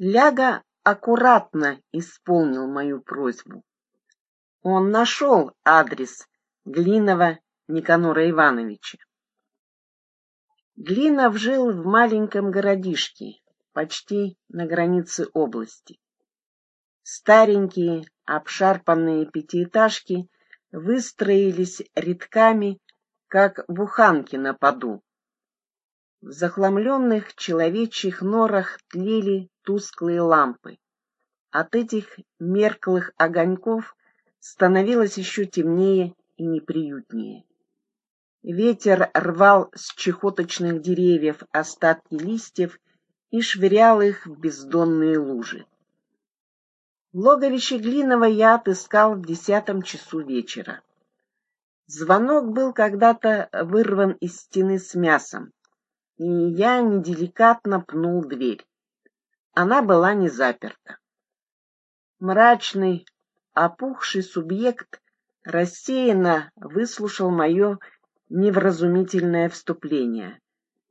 Ляга аккуратно исполнил мою просьбу. Он нашел адрес Глинова Никанора Ивановича. Глинов жил в маленьком городишке, почти на границе области. Старенькие, обшарпанные пятиэтажки выстроились рядками, как буханки на поду. В захламленных человечьих норах тлели тусклые лампы. От этих мерклых огоньков становилось еще темнее и неприютнее. Ветер рвал с чехоточных деревьев остатки листьев и швырял их в бездонные лужи. Логовище Глинова я отыскал в десятом часу вечера. Звонок был когда-то вырван из стены с мясом, и я неделикатно пнул дверь. Она была не заперта. Мрачный, опухший субъект рассеянно выслушал мое невразумительное вступление,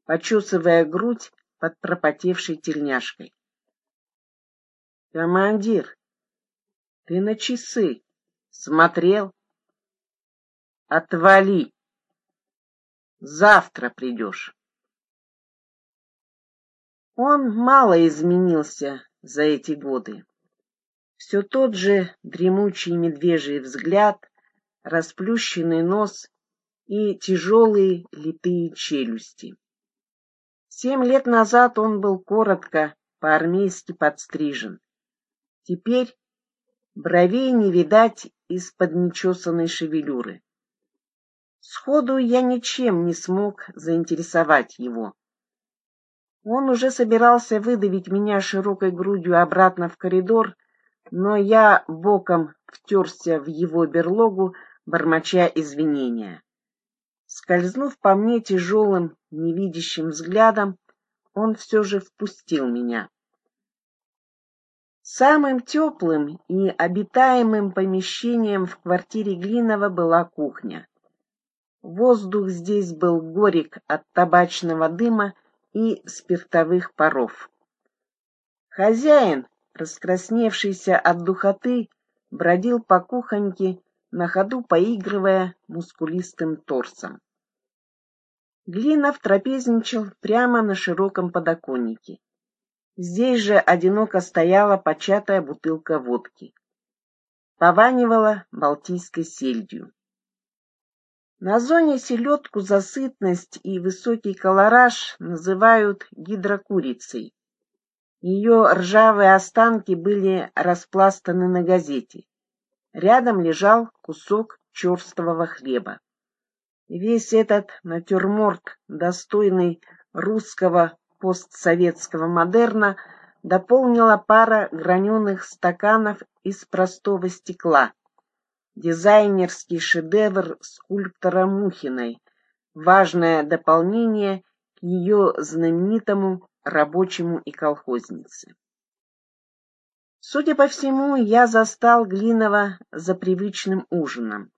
почесывая грудь под пропотевшей тельняшкой. «Командир, ты на часы смотрел? Отвали! Завтра придешь!» Он мало изменился за эти годы. Все тот же дремучий медвежий взгляд, расплющенный нос и тяжелые литые челюсти. Семь лет назад он был коротко, по-армейски подстрижен. Теперь бровей не видать из-под нечесанной шевелюры. Сходу я ничем не смог заинтересовать его. Он уже собирался выдавить меня широкой грудью обратно в коридор, но я боком втерся в его берлогу, бормоча извинения. Скользнув по мне тяжелым, невидящим взглядом, он все же впустил меня. Самым теплым и обитаемым помещением в квартире Глинова была кухня. Воздух здесь был горек от табачного дыма и спиртовых паров. Хозяин, раскрасневшийся от духоты, бродил по кухоньке, на ходу поигрывая мускулистым торсом. Глинов трапезничал прямо на широком подоконнике. Здесь же одиноко стояла початая бутылка водки. Пованивала балтийской сельдью. На зоне селедку за сытность и высокий колораж называют гидрокурицей. Ее ржавые останки были распластаны на газете. Рядом лежал кусок черствого хлеба. Весь этот натюрморт, достойный русского постсоветского модерна, дополнила пара граненых стаканов из простого стекла, дизайнерский шедевр скульптора Мухиной, важное дополнение к ее знаменитому рабочему и колхознице. Судя по всему, я застал Глинова за привычным ужином.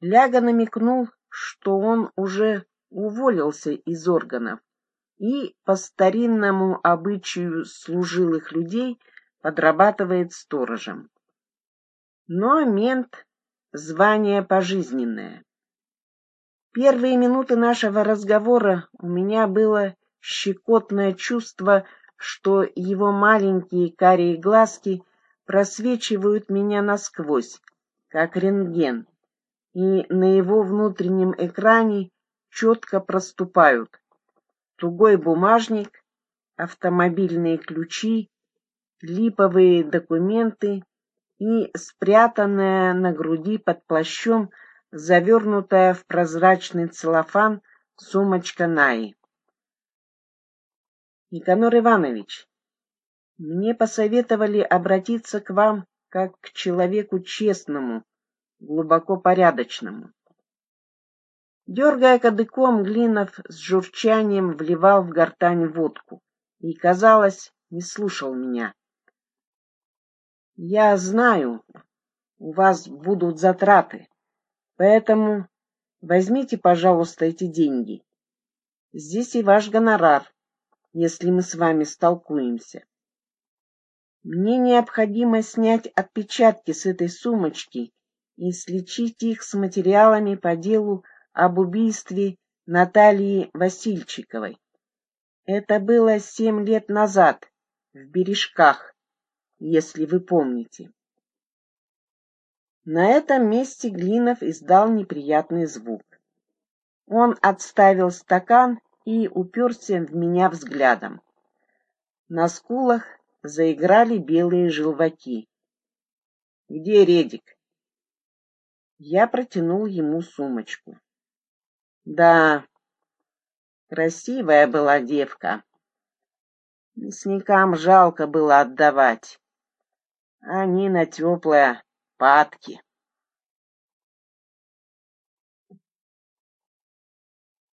Ляга намекнул, что он уже уволился из органов и по старинному обычаю служилых людей подрабатывает сторожем. Но мент — звание пожизненное. Первые минуты нашего разговора у меня было щекотное чувство, что его маленькие карие глазки просвечивают меня насквозь, как рентген, и на его внутреннем экране четко проступают тугой бумажник, автомобильные ключи, липовые документы и спрятанная на груди под плащом, завернутая в прозрачный целлофан сумочка Наи. Никанор Иванович, мне посоветовали обратиться к вам как к человеку честному, глубоко порядочному. Дергая кадыком, Глинов с журчанием вливал в гортань водку и, казалось, не слушал меня. Я знаю, у вас будут затраты, поэтому возьмите, пожалуйста, эти деньги. Здесь и ваш гонорар, если мы с вами столкуемся. Мне необходимо снять отпечатки с этой сумочки и сличить их с материалами по делу об убийстве Натальи Васильчиковой. Это было семь лет назад, в Бережках, если вы помните. На этом месте Глинов издал неприятный звук. Он отставил стакан и уперся в меня взглядом. На скулах заиграли белые желваки. «Где Редик?» Я протянул ему сумочку. «Да, красивая была девка. Мясникам жалко было отдавать. Они на теплое падки».